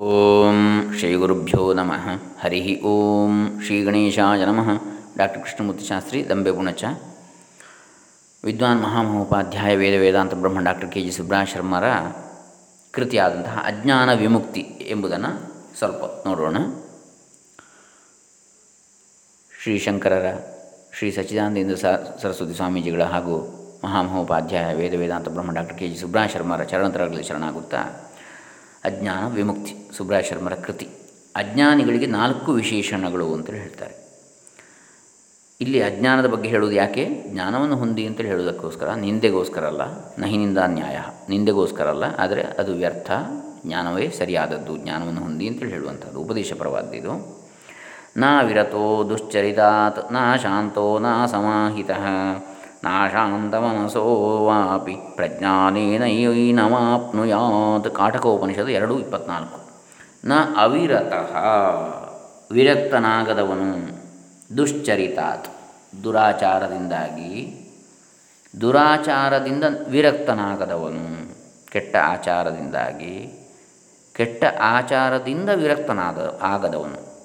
ಓಂ ಶ್ರೀ ಗುರುಭ್ಯೋ ನಮಃ. ಹರಿ ಓಂ ಶ್ರೀ ಗಣೇಶಾಯ ನಮಃ. ಡಾಕ್ಟರ್ ಕೃಷ್ಣಮೂರ್ತಿ ಶಾಸ್ತ್ರಿ, ದಂಬೆ ಗುಣಚ. ವಿದ್ವಾನ್ ಮಹಾಮಹೋಪಾಧ್ಯಾಯ ವೇದ ವೇದಾಂತ ಬ್ರಹ್ಮ ಡಾಕ್ಟರ್ ಕೆ ಜಿ ಸುಬ್ರಹ ಶರ್ಮರ ಕೃತಿಯಾದಂತಹ ಅಜ್ಞಾನ ವಿಮುಕ್ತಿ ಎಂಬುದನ್ನು ಸ್ವಲ್ಪ ನೋಡೋಣ. ಶ್ರೀ ಶಂಕರರ, ಶ್ರೀ ಸಚ್ಚಿದಾನಂದೇಂದ್ರ ಸರಸ್ವತಿ ಸ್ವಾಮೀಜಿಗಳ ಹಾಗೂ ಮಹಾಮಹೋಪಾಧ್ಯಾಯ ವೇದ ವೇದಾಂತ ಬ್ರಹ್ಮ ಡಾಕ್ಟರ್ ಕೆ ಜಿ ಸುಬ್ರಹ ಶರ್ಮರ ಚರಣತರಗಳಲ್ಲಿ ಶರಣಾಗುತ್ತಾ ಅಜ್ಞಾನ ವಿಮುಕ್ತಿ ಸುಬ್ರಾಯ ಶರ್ಮರ ಕೃತಿ. ಅಜ್ಞಾನಿಗಳಿಗೆ ನಾಲ್ಕು ವಿಶೇಷಣಗಳು ಅಂತೇಳಿ ಹೇಳ್ತಾರೆ. ಇಲ್ಲಿ ಅಜ್ಞಾನದ ಬಗ್ಗೆ ಹೇಳುವುದು ಯಾಕೆ? ಜ್ಞಾನವನ್ನು ಹೊಂದಿ ಅಂತೇಳಿ ಹೇಳುವುದಕ್ಕೋಸ್ಕರ, ನಿಂದೆಗೋಸ್ಕರ ಅಲ್ಲ, ನಹಿನಿಂದ ನ್ಯಾಯ, ನಿಂದೆಗೋಸ್ಕರ ಅಲ್ಲ, ಆದರೆ ಅದು ವ್ಯರ್ಥ, ಜ್ಞಾನವೇ ಸರಿಯಾದದ್ದು, ಜ್ಞಾನವನ್ನು ಹೊಂದಿ ಅಂತೇಳಿ ಹೇಳುವಂಥದ್ದು, ಉಪದೇಶಪರವಾದ್ದು ನಾ ವಿರತೋ ದುಶ್ಚರಿತಾತ್, ನಾ ಶಾಂತೋ, ನಾ ಸಮಾಹಿತ. ನಾಶಾಂತಮನಸೋ ವಾಪಿ. ಪ್ರಜ್ಞಾನೇನೈನಮಾಪ್ನುಯಾತ್ ಕಾಟಕೋಪನಿಷತ್ತು ಎರಡು ಇಪ್ಪತ್ನಾಲ್ಕು. ನ ಅವಿರತಃ ವಿರಕ್ತನಾಗದವನು ದುಶ್ಚರಿತಾತ್. ದುರಾಚಾರದಿಂದಾಗಿ ದುರಾಚಾರದಿಂದ ವಿರಕ್ತನಾಗದವನು ಕೆಟ್ಟ ಆಚಾರದಿಂದಾಗಿ ಕೆಟ್ಟ ಆಚಾರದಿಂದ ವಿರಕ್ತನಾದ ಆಗದವನು.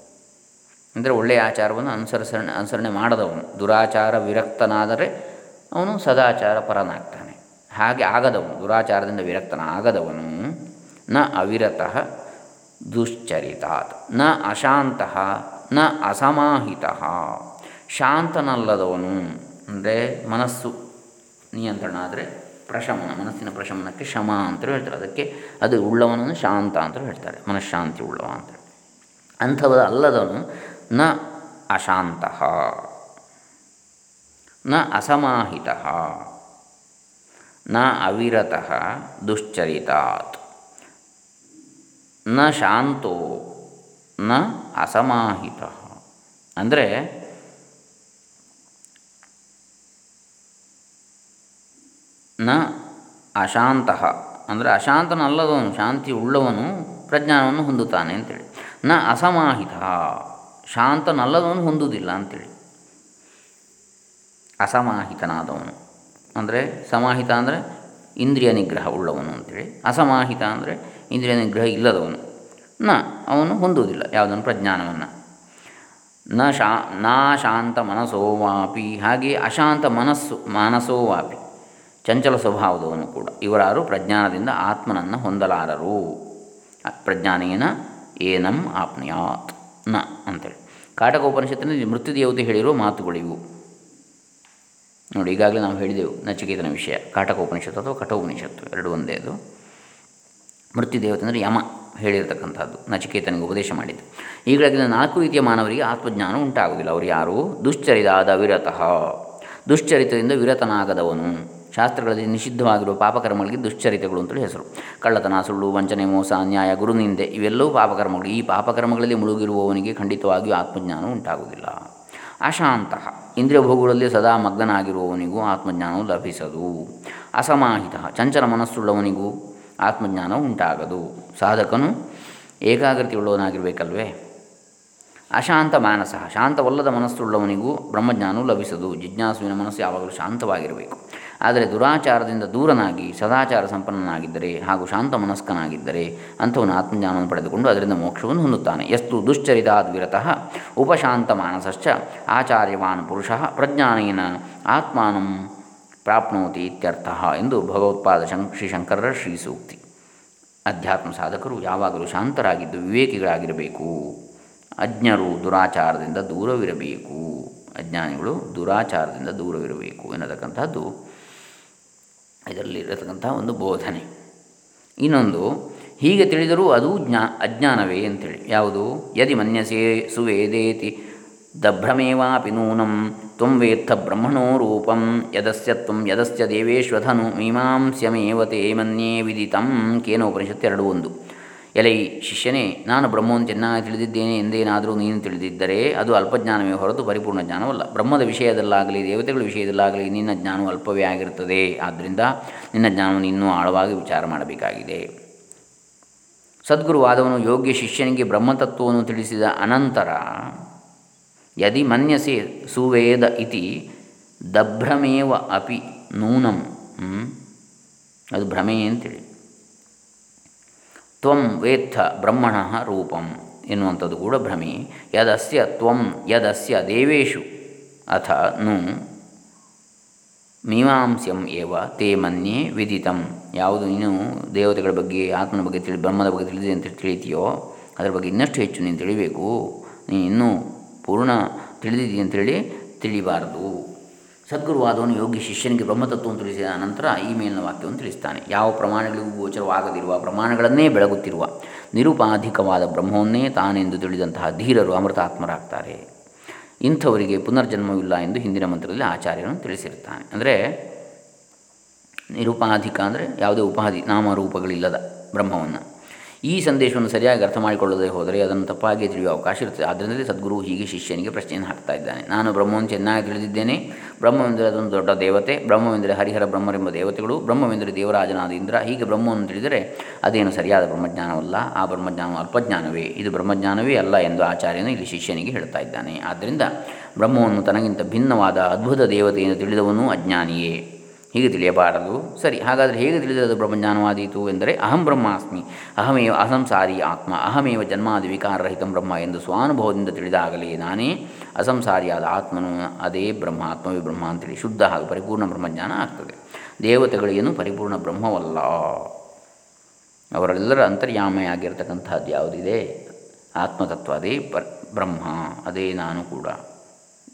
ಅಂದರೆ ಒಳ್ಳೆಯ ಆಚಾರವನ್ನು ಅನುಸರಿಸಣೆ ಅನುಸರಣೆ ಮಾಡದವನು. ದುರಾಚಾರ ವಿರಕ್ತನಾದರೆ ಅವನು ಸದಾಚಾರ ಪರನಾಗ್ತಾನೆ. ಹಾಗೆ ಆಗದವನು, ದುರಾಚಾರದಿಂದ ವಿರಕ್ತನ ಆಗದವನು ನ ಅವಿರತಃ ದುಶ್ಚರಿತಾತ್, ನ ಅಶಾಂತ, ನ ಅಸಮಾಹಿತ. ಶಾಂತನಲ್ಲದವನು, ಅಂದರೆ ಮನಸ್ಸು ನಿಯಂತ್ರಣ ಆದರೆ ಪ್ರಶಮನ, ಮನಸ್ಸಿನ ಪ್ರಶಮನಕ್ಕೆ ಶಮ ಅಂತ ಹೇಳ್ತಾರೆ. ಅದಕ್ಕೆ ಅದು ಉಳ್ಳವನನ್ನು ಶಾಂತ ಅಂತ ಹೇಳ್ತಾರೆ, ಮನಃಶಾಂತಿ ಉಳ್ಳವ ಅಂತ. ಅಂಥವ ಅಲ್ಲದವನು ನ ಅಶಾಂತ. ನ ಅಸಮಾಹಿತ, ನ ಅವಿರತಃ ದುಶ್ಚರಿತಾತ್, ನ ಶಾಂತೋ, ನ ಅಸಮಾಹಿತ. ಅಂದರೆ ನ ಅಶಾಂತ, ಅಂದರೆ ಅಶಾಂತನಲ್ಲದವನು, ಶಾಂತಿ ಉಳ್ಳವನು ಪ್ರಜ್ಞಾನವನ್ನು ಹೊಂದುತ್ತಾನೆ ಅಂತೇಳಿ. ನ ಅಸಮಾಹಿತ, ಶಾಂತನಲ್ಲದವನು ಹೊಂದುವುದಿಲ್ಲ ಅಂತೇಳಿ. ಅಸಮಾಹಿತನಾದವನು. ಅಂದರೆ ಸಮಾಹಿತ ಅಂದರೆ ಇಂದ್ರಿಯ ನಿಗ್ರಹ ಉಳ್ಳವನು ಅಂತೇಳಿ. ಅಸಮಾಹಿತ ಅಂದರೆ ಇಂದ್ರಿಯ ನಿಗ್ರಹ ಇಲ್ಲದವನು. ನ, ಅವನು ಹೊಂದುವುದಿಲ್ಲ ಯಾವುದನ್ನು? ಪ್ರಜ್ಞಾನವನ್ನು. ನ ಶಾ, ನಾ ಶಾಂತ ಮನಸೋವಾಪಿ ಹಾಗೆ ಅಶಾಂತ ಮನಸ್ಸು ಮಾನಸೋವಾಪಿ ಚಂಚಲ ಸ್ವಭಾವದವನು ಕೂಡ. ಇವರಾರು ಪ್ರಜ್ಞಾನದಿಂದ ಆತ್ಮನನ್ನು ಹೊಂದಲಾರರು. ಪ್ರಜ್ಞಾನೇನ ಏನಂ ಆಪ್ನುಯಾತ್. ನ, ಅಂತೇಳಿ. ಕಾಟಕೋಪನಿಷತ್ತಿನಲ್ಲಿ ಮೃತ್ಯುದೇವತೆ ಹೇಳಿರೋ ಮಾತುಗಳಿವು. ನೋಡಿ, ಈಗಾಗಲೇ ನಾವು ಹೇಳಿದೆವು ನಚಿಕೇತನ ವಿಷಯ, ಕಾಟಕೋಪನಿಷತ್ತು ಅಥವಾ ಕಠೋಪನಿಷತ್ತು, ಎರಡು ಒಂದೇ ಅದು. ಮೃತ್ಯುದೇವತೆ ಅಂದರೆ ಯಮ ಹೇಳಿರತಕ್ಕಂಥದ್ದು, ನಚಿಕೇತನಿಗೆ ಉಪದೇಶ ಮಾಡಿದ್ದು. ಈಗಾಗಲೇ ನಾಲ್ಕು ರೀತಿಯ ಮಾನವರಿಗೆ ಆತ್ಮಜ್ಞಾನ ಉಂಟಾಗುವುದಿಲ್ಲ. ಅವರು ಯಾರು? ದುಶ್ಚರಿತಾದ ವಿರತಃ. ದುಶ್ಚರಿತದಿಂದ ವಿರತನಾಗದವನು. ಶಾಸ್ತ್ರಗಳಲ್ಲಿ ನಿಷಿದ್ಧವಾಗಿರುವ ಪಾಪಕರ್ಮಗಳಿಗೆ ದುಶ್ಚರಿತೆಗಳು ಅಂತೇಳಿ ಹೆಸರು. ಕಳ್ಳತನ, ಸುಳ್ಳು, ವಂಚನೆ, ಮೋಸ, ಅನ್ಯಾಯ, ಗುರುನಿಂದೆ, ಇವೆಲ್ಲವೂ ಪಾಪಕರ್ಮಗಳು. ಈ ಪಾಪಕರ್ಮಗಳಲ್ಲಿ ಮುಳುಗಿರುವವನಿಗೆ ಖಂಡಿತವಾಗಿಯೂ ಆತ್ಮಜ್ಞಾನ ಉಂಟಾಗುವುದಿಲ್ಲ. ಅಶಾಂತ. ಇಂದ್ರಿಯ ಭೋಗಗಳಲ್ಲಿ ಸದಾ ಮಗ್ನನಾಗಿರುವವನಿಗೂ ಆತ್ಮಜ್ಞಾನವು ಲಭಿಸದು. ಅಸಮಾಹಿತ ಚಂಚಲ ಮನಸ್ಸುಳ್ಳವನಿಗೂ ಆತ್ಮಜ್ಞಾನ ಉಂಟಾಗದು. ಸಾಧಕನು ಏಕಾಗ್ರತೆಯುಳ್ಳವನಾಗಿರಬೇಕಲ್ವೇ? ಅಶಾಂತ ಮಾನಸ. ಶಾಂತವಲ್ಲದ ಮನಸ್ಸುಳ್ಳವನಿಗೂ ಬ್ರಹ್ಮಜ್ಞಾನವು ಲಭಿಸದು. ಜಿಜ್ಞಾಸುವಿನ ಮನಸ್ಸು ಯಾವಾಗಲೂ ಶಾಂತವಾಗಿರಬೇಕು. ಆದರೆ ದುರಾಚಾರದಿಂದ ದೂರನಾಗಿ, ಸದಾಚಾರ ಸಂಪನ್ನನಾಗಿದ್ದರೆ ಹಾಗೂ ಶಾಂತ ಮನಸ್ಕನಾಗಿದ್ದರೆ ಅಂಥವನು ಆತ್ಮಜ್ಞಾನವನ್ನು ಪಡೆದುಕೊಂಡು ಅದರಿಂದ ಮೋಕ್ಷವನ್ನು ಹೊಂದುತ್ತಾನೆ. ಎಷ್ಟು ದುಶ್ಚರಿತಾದ್ ವಿರತಃ ಉಪಶಾಂತ ಮಾನಸಶ್ಚ ಆಚಾರ್ಯವಾನ್ ಪುರುಷ ಪ್ರಜ್ಞಾನೇನ ಆತ್ಮಾನಂ ಪ್ರಾಪ್ನೋತಿ ಇತ್ಯರ್ಥ ಎಂದು ಭಗವತ್ಪಾದ ಶಂ, ಶ್ರೀ ಶಂಕರರ ಶ್ರೀ ಸೂಕ್ತಿ. ಅಧ್ಯಾತ್ಮ ಸಾಧಕರು ಯಾವಾಗಲೂ ಶಾಂತರಾಗಿದ್ದು ವಿವೇಕಿಗಳಾಗಿರಬೇಕು. ಅಜ್ಞರು ದುರಾಚಾರದಿಂದ ದೂರವಿರಬೇಕು. ಅಜ್ಞಾನಿಗಳು ದುರಾಚಾರದಿಂದ ದೂರವಿರಬೇಕು ಎನ್ನತಕ್ಕಂಥದ್ದು ಇದರಲ್ಲಿರತಕ್ಕಂಥ ಒಂದು ಬೋಧನೆ. ಇನ್ನೊಂದು, ಹೀಗೆ ತಿಳಿದರೂ ಅದು ಜ್ಞಾ, ಅಜ್ಞಾನವೇ ಅಂತೇಳಿ. ಯಾವುದು? ಯದಿ ಮನ್ಯಸೇ ಸುವೇದೇತಿ ದಭ್ರಮೇವಾಪಿ ನೂನಂ ತ್ವಂ ವೇತ್ಥ ಬ್ರಹ್ಮಣೋ ರೂಪಂ ಯದಸ್ಯ ತ್ವಂ ಯದಸ್ಯ ದೇವೇಶ್ವಧನು ಮೀಮಾಂಸ್ಯಮೇವ ತೇ ಮನ್ಯೇ ವಿದಿತಂ ಕೇನೋಪನಿಷತ್ತು ಎರಡು ಒಂದು. ಎಲೈ ಶಿಷ್ಯನೇ, ನಾನು ಬ್ರಹ್ಮವನ್ನು ಚೆನ್ನಾಗಿ ತಿಳಿದಿದ್ದೇನೆ ಎಂದೇನಾದರೂ ನೀನು ತಿಳಿದಿದ್ದರೆ ಅದು ಅಲ್ಪಜ್ಞಾನವೇ ಹೊರತು ಪರಿಪೂರ್ಣ ಜ್ಞಾನವಲ್ಲ. ಬ್ರಹ್ಮದ ವಿಷಯದಲ್ಲಾಗಲಿ, ದೇವತೆಗಳ ವಿಷಯದಲ್ಲಾಗಲಿ ನಿನ್ನ ಜ್ಞಾನವು ಅಲ್ಪವೇ ಆಗಿರುತ್ತದೆ. ಆದ್ದರಿಂದ ನಿನ್ನ ಜ್ಞಾನವನ್ನು ಇನ್ನೂ ಆಳವಾಗಿ ವಿಚಾರ ಮಾಡಬೇಕಾಗಿದೆ. ಸದ್ಗುರುವಾದವನು ಯೋಗ್ಯ ಶಿಷ್ಯನಿಗೆ ಬ್ರಹ್ಮತತ್ವವನ್ನು ತಿಳಿಸಿದ ಅನಂತರ, ಯದಿ ಮನ್ಯಸೆ ಸುವೇದ ಇತಿ ದಭ್ರಮೇವ ಅಪಿ ನೂನಂ. ಅದು ಭ್ರಮೆ ಅಂತೇಳಿ. ತ್ವಂ ವೇತ್ಥ ಬ್ರಹ್ಮಣ ರೂಪಂ ಎನ್ನುವಂಥದ್ದು ಕೂಡ ಭ್ರಮೆ. ಯದಸ್ಯ ತ್ವಂ ಯದಸ್ಯ ದೇವೇಶು ಅಥ ನು ಮೀಮಾಂಸ್ಯಂ ಏವ ತೇ ಮನ್ಯೆ ವಿದಿತಂ. ಯಾವುದು ನೀನು ದೇವತೆಗಳ ಬಗ್ಗೆ, ಆತ್ಮನ ಬಗ್ಗೆ ತಿಳಿ, ಬ್ರಹ್ಮದ ಬಗ್ಗೆ ತಿಳಿದಿದೆ ಅಂತ ತಿಳಿತೀಯೋ, ಅದರ ಬಗ್ಗೆ ಇನ್ನಷ್ಟು ಹೆಚ್ಚು ನೀನು ತಿಳಿಬೇಕು. ನೀನು ಇನ್ನೂ ಪೂರ್ಣ ತಿಳಿದಿದ್ದೀಯ ಅಂತೇಳಿ ತಿಳಿಬಾರದು. ಸದ್ಗುರುವಾದವನು ಯೋಗಿ ಶಿಷ್ಯನಿಗೆ ಬ್ರಹ್ಮತತ್ವವನ್ನು ತಿಳಿಸಿದ ನಂತರ ಈ ಮೇಲಿನ ವಾಕ್ಯವನ್ನು ತಿಳಿಸ್ತಾನೆ. ಯಾವ ಪ್ರಮಾಣಗಳಿಗೂ ಗೋಚರವಾಗದಿರುವ ಪ್ರಮಾಣಗಳನ್ನೇ ಬೆಳಗುತ್ತಿರುವ ನಿರುಪಾಧಿಕವಾದ ಬ್ರಹ್ಮವನ್ನೇ ತಾನೆಂದು ತಿಳಿದಂತಹ ಧೀರರು ಅಮೃತಾತ್ಮರಾಗ್ತಾರೆ. ಇಂಥವರಿಗೆ ಪುನರ್ಜನ್ಮವಿಲ್ಲ ಎಂದು ಹಿಂದಿನ ಮಂತ್ರದಲ್ಲಿ ಆಚಾರ್ಯನು ತಿಳಿಸಿರುತ್ತಾನೆ. ಅಂದರೆ ನಿರುಪಾಧಿಕ ಅಂದರೆ ಯಾವುದೇ ಉಪಾಧಿ ನಾಮರೂಪಗಳಿಲ್ಲದ ಬ್ರಹ್ಮವನ್ನು. ಈ ಸಂದೇಶವನ್ನು ಸರಿಯಾಗಿ ಅರ್ಥ ಮಾಡಿಕೊಳ್ಳದೆ ಹೋದರೆ ಅದನ್ನು ತಪ್ಪಾಗಿ ತಿಳಿಯುವ ಅವಕಾಶ ಇರುತ್ತದೆ. ಆದ್ದರಿಂದಲೇ ಸದ್ಗುರು ಹೀಗೆ ಶಿಷ್ಯನಿಗೆ ಪ್ರಶ್ನೆಯನ್ನು ಹಾಕ್ತಾ ಇದ್ದಾನೆ. ನಾನು ಬ್ರಹ್ಮವನ್ನು ಚೆನ್ನಾಗಿ ತಿಳಿದಿದ್ದೇನೆ. ಬ್ರಹ್ಮವೆಂದರೆ ಅದೊಂದು ದೊಡ್ಡ ದೇವತೆ. ಬ್ರಹ್ಮವೆಂದರೆ ಹರಿಹರ ಬ್ರಹ್ಮರೆಂಬ ದೇವತೆಗಳು. ಬ್ರಹ್ಮವೆಂದರೆ ದೇವರಾಜನಾದ ಇಂದ್ರ. ಹೀಗೆ ಬ್ರಹ್ಮವನ್ನು ತಿಳಿದರೆ ಅದೇನು ಸರಿಯಾದ ಬ್ರಹ್ಮಜ್ಞಾನವಲ್ಲ. ಆ ಬ್ರಹ್ಮಜ್ಞಾನವು ಅಲ್ಪಜ್ಞಾನವೇ. ಇದು ಬ್ರಹ್ಮಜ್ಞಾನವೇ ಅಲ್ಲ ಎಂದು ಆಚಾರ್ಯನು ಇಲ್ಲಿ ಶಿಷ್ಯನಿಗೆ ಹೇಳ್ತಾ ಇದ್ದಾನೆ. ಆದ್ದರಿಂದ ಬ್ರಹ್ಮವನ್ನು ತನಗಿಂತ ಭಿನ್ನವಾದ ಅದ್ಭುತ ದೇವತೆಯನ್ನು ತಿಳಿದವನು ಅಜ್ಞಾನಿಯೇ. ಹೀಗೆ ತಿಳಿಯಬಾರದು. ಸರಿ, ಹಾಗಾದರೆ ಹೇಗೆ ತಿಳಿದದು ಬ್ರಹ್ಮಜ್ಞಾನವಾದೀತು ಎಂದರೆ ಅಹಂ ಬ್ರಹ್ಮಾಸ್ಮಿ, ಅಹಮೇವ ಅಸಂಸಾರಿ ಆತ್ಮ, ಅಹಮೇವ ಜನ್ಮಾದಿ ವಿಕಾರರಹಿತ ಬ್ರಹ್ಮ ಎಂದು ಸ್ವಾನುಭವದಿಂದ ತಿಳಿದಾಗಲೇ ನಾನೇ ಅಸಂಸಾರಿಯಾದ ಆತ್ಮನು, ಅದೇ ಬ್ರಹ್ಮ ಆತ್ಮವೇ ಬ್ರಹ್ಮ ಅಂತೇಳಿ ಶುದ್ಧ ಹಾಗೂ ಪರಿಪೂರ್ಣ ಬ್ರಹ್ಮಜ್ಞಾನ ಆಗ್ತದೆ. ದೇವತೆಗಳೇನು ಪರಿಪೂರ್ಣ ಬ್ರಹ್ಮವಲ್ಲ. ಅವರೆಲ್ಲರ ಅಂತರ್ಯಾಮೆಯಾಗಿರ್ತಕ್ಕಂಥದ್ದು ಯಾವುದಿದೆ? ಆತ್ಮತತ್ವ, ಅದೇ ಬ್ರಹ್ಮ, ಅದೇ ನಾನು ಕೂಡ.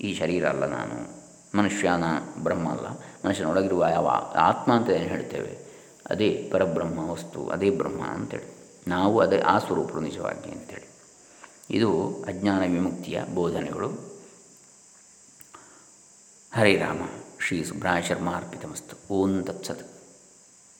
ಈ ಶರೀರ ಅಲ್ಲ ನಾನು. ಮನುಷ್ಯನ ಬ್ರಹ್ಮ ಅಲ್ಲ. ಮನುಷ್ಯನೊಳಗಿರುವ ಯಾವ ಆತ್ಮ ಅಂತ ಏನು ಹೇಳ್ತೇವೆ? ಅದೇ ಪರಬ್ರಹ್ಮ ವಸ್ತು, ಅದೇ ಬ್ರಹ್ಮ ಅಂತೇಳಿ. ನಾವು ಅದೇ ಆ ಸ್ವರೂಪರು ನಿಜವಾಗಿ ಅಂತೇಳಿ. ಇದು ಅಜ್ಞಾನ ವಿಮುಕ್ತಿಯ ಬೋಧನೆಗಳು. ಹರೇ ರಾಮ, ಶ್ರೀ ಸುಬ್ರಹ ಶರ್ಮ ಅರ್ಪಿತಮಸ್ತು ಓಂ ತತ್ಸತ್.